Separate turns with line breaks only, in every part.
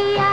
Maria.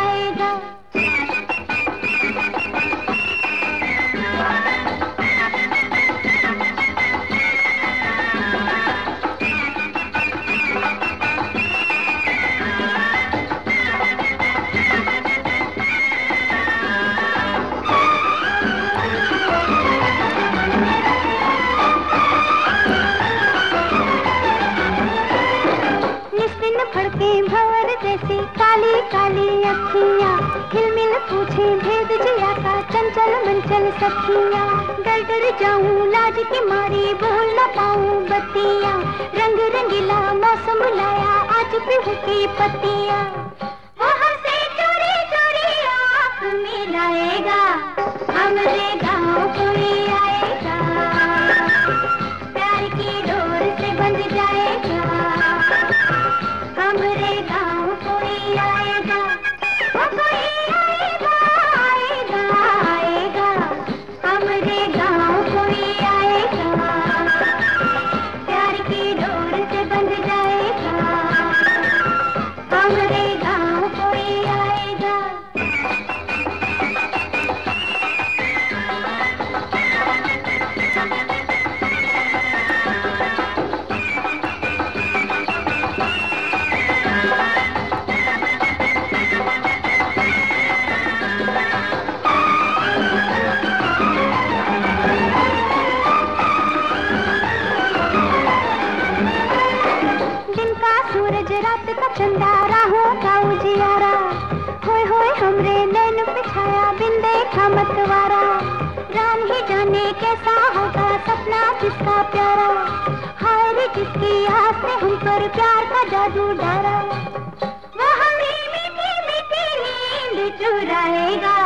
दिन फड़के भवर जैसी काली काली अखियाँ। हिलमिल पूछे भेद जिया का चंचल मंचल सखिया। डर डर जाऊँ, लाज की मारी बोल न पाऊँ बतिया रंग रंगीला मौसम लाया आज भी होती पत्तियाँ। सूरज रात का चंदा राहों का उजियारा होए होए हमरे नैन पे छाया बिन देखा मतवारा। राम ही जाने कैसा होगा सपना किसका प्यारा। हाय किसकी आस ने हम पर प्यार का जादू डारा। वो हमें मीठी मीठी नींद चुराएगा।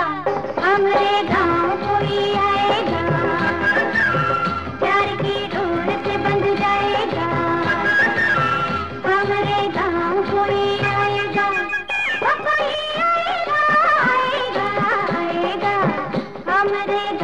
मरेगा